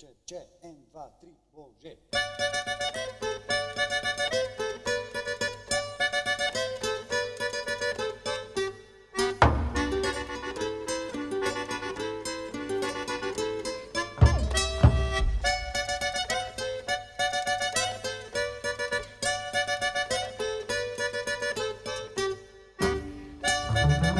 c'è, c'è, en va, tri, bo, je. thank